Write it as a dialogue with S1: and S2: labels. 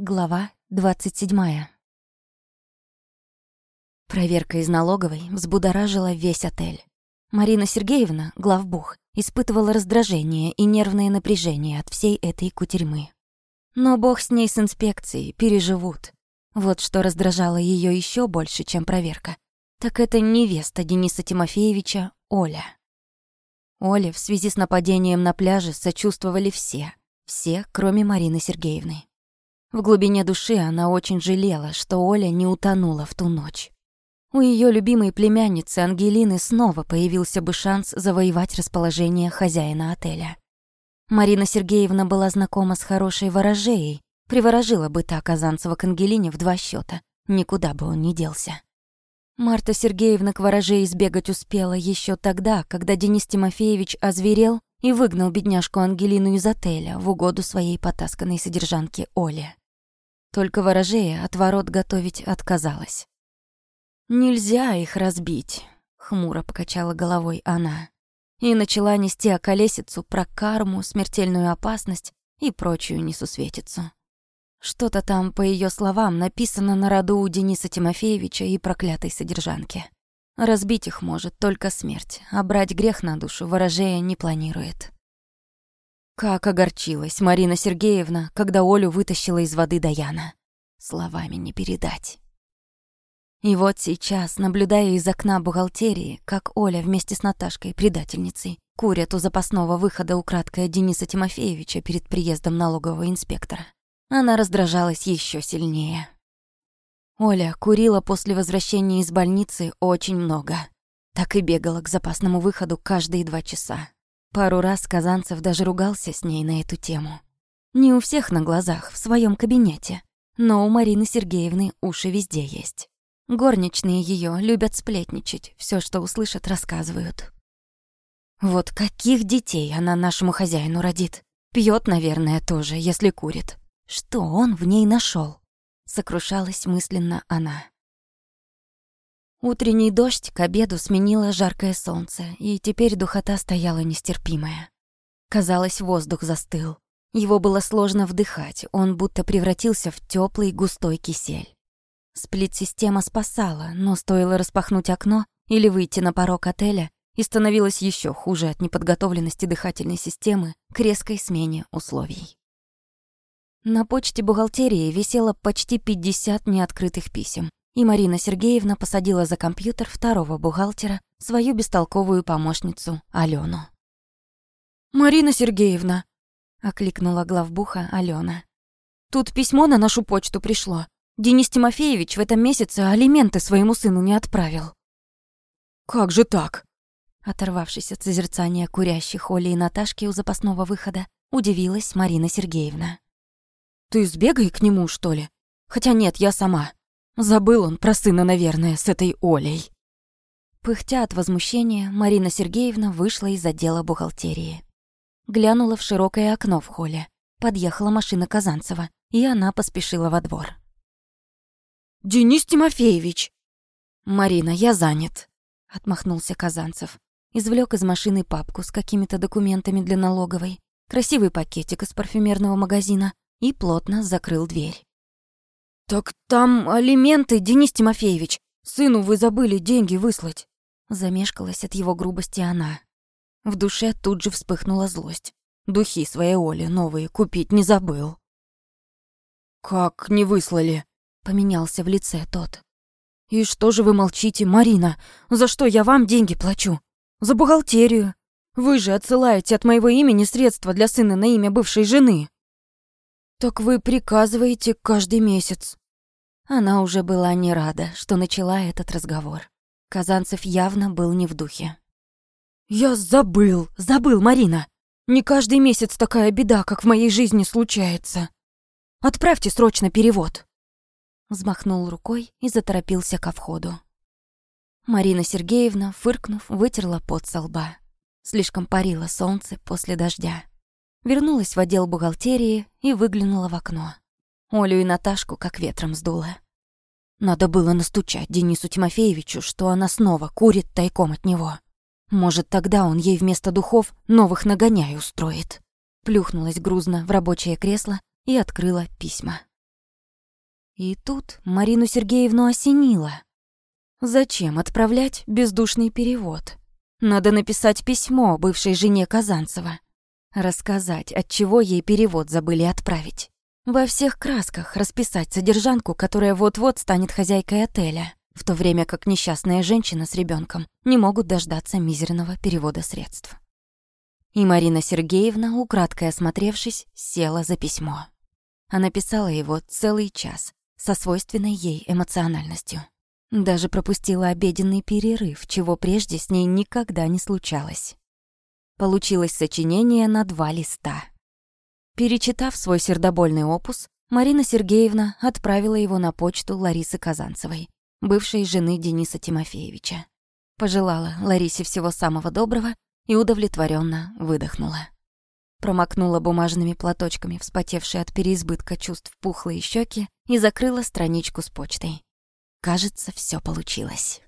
S1: Глава 27. Проверка из налоговой взбудоражила весь отель. Марина Сергеевна, главбух, испытывала раздражение и нервное напряжение от всей этой кутерьмы. Но бог с ней с инспекцией, переживут. Вот что раздражало ее еще больше, чем проверка. Так это невеста Дениса Тимофеевича, Оля. Оле в связи с нападением на пляже сочувствовали все. Все, кроме Марины Сергеевны. В глубине души она очень жалела, что Оля не утонула в ту ночь. У ее любимой племянницы Ангелины снова появился бы шанс завоевать расположение хозяина отеля. Марина Сергеевна была знакома с хорошей ворожеей, приворожила бы та Казанцева к Ангелине в два счета, никуда бы он не делся. Марта Сергеевна к ворожее избегать успела еще тогда, когда Денис Тимофеевич озверел и выгнал бедняжку Ангелину из отеля в угоду своей потасканной содержанке Оле. Только ворожея от ворот готовить отказалась. «Нельзя их разбить», — хмуро покачала головой она. И начала нести околесицу про карму, смертельную опасность и прочую несусветицу. Что-то там, по ее словам, написано на роду у Дениса Тимофеевича и проклятой содержанки. Разбить их может только смерть, а брать грех на душу ворожея не планирует. Как огорчилась Марина Сергеевна, когда Олю вытащила из воды Даяна. Словами не передать. И вот сейчас, наблюдая из окна бухгалтерии, как Оля вместе с Наташкой, предательницей, курят у запасного выхода украдкой Дениса Тимофеевича перед приездом налогового инспектора, она раздражалась еще сильнее. Оля курила после возвращения из больницы очень много. Так и бегала к запасному выходу каждые два часа. Пару раз Казанцев даже ругался с ней на эту тему. Не у всех на глазах, в своем кабинете. Но у Марины Сергеевны уши везде есть. Горничные ее любят сплетничать, все, что услышат, рассказывают. Вот каких детей она нашему хозяину родит? Пьет, наверное, тоже, если курит. Что он в ней нашел? Сокрушалась мысленно она. Утренний дождь к обеду сменило жаркое солнце, и теперь духота стояла нестерпимая. Казалось, воздух застыл. Его было сложно вдыхать, он будто превратился в теплый густой кисель. Сплит-система спасала, но стоило распахнуть окно или выйти на порог отеля, и становилось еще хуже от неподготовленности дыхательной системы к резкой смене условий. На почте бухгалтерии висело почти 50 неоткрытых писем, и Марина Сергеевна посадила за компьютер второго бухгалтера, свою бестолковую помощницу Алёну. «Марина Сергеевна!» — окликнула главбуха Алена. «Тут письмо на нашу почту пришло. Денис Тимофеевич в этом месяце алименты своему сыну не отправил». «Как же так?» Оторвавшись от созерцания курящих Оли и Наташки у запасного выхода, удивилась Марина Сергеевна. Ты сбегай к нему, что ли? Хотя нет, я сама. Забыл он про сына, наверное, с этой Олей. Пыхтя от возмущения, Марина Сергеевна вышла из отдела бухгалтерии. Глянула в широкое окно в холле. Подъехала машина Казанцева, и она поспешила во двор. «Денис Тимофеевич!» «Марина, я занят», — отмахнулся Казанцев. Извлек из машины папку с какими-то документами для налоговой, красивый пакетик из парфюмерного магазина и плотно закрыл дверь. «Так там алименты, Денис Тимофеевич. Сыну вы забыли деньги выслать». Замешкалась от его грубости она. В душе тут же вспыхнула злость. Духи своей Оли новые купить не забыл. «Как не выслали?» — поменялся в лице тот. «И что же вы молчите, Марина? За что я вам деньги плачу? За бухгалтерию. Вы же отсылаете от моего имени средства для сына на имя бывшей жены». «Так вы приказываете каждый месяц». Она уже была не рада, что начала этот разговор. Казанцев явно был не в духе. «Я забыл, забыл, Марина. Не каждый месяц такая беда, как в моей жизни случается. Отправьте срочно перевод». Взмахнул рукой и заторопился ко входу. Марина Сергеевна, фыркнув, вытерла пот со лба. Слишком парило солнце после дождя вернулась в отдел бухгалтерии и выглянула в окно. Олю и Наташку как ветром сдуло. Надо было настучать Денису Тимофеевичу, что она снова курит тайком от него. Может, тогда он ей вместо духов новых нагоняй устроит. Плюхнулась грузно в рабочее кресло и открыла письма. И тут Марину Сергеевну осенило. Зачем отправлять бездушный перевод? Надо написать письмо бывшей жене Казанцева. Рассказать, от чего ей перевод забыли отправить. Во всех красках расписать содержанку, которая вот-вот станет хозяйкой отеля, в то время как несчастная женщина с ребенком не могут дождаться мизерного перевода средств. И Марина Сергеевна, украдкой осмотревшись, села за письмо. Она писала его целый час, со свойственной ей эмоциональностью. Даже пропустила обеденный перерыв, чего прежде с ней никогда не случалось. Получилось сочинение на два листа. Перечитав свой сердобольный опус, Марина Сергеевна отправила его на почту Ларисы Казанцевой, бывшей жены Дениса Тимофеевича. Пожелала Ларисе всего самого доброго и удовлетворенно выдохнула. Промокнула бумажными платочками вспотевшие от переизбытка чувств пухлые щеки и закрыла страничку с почтой. Кажется, все получилось.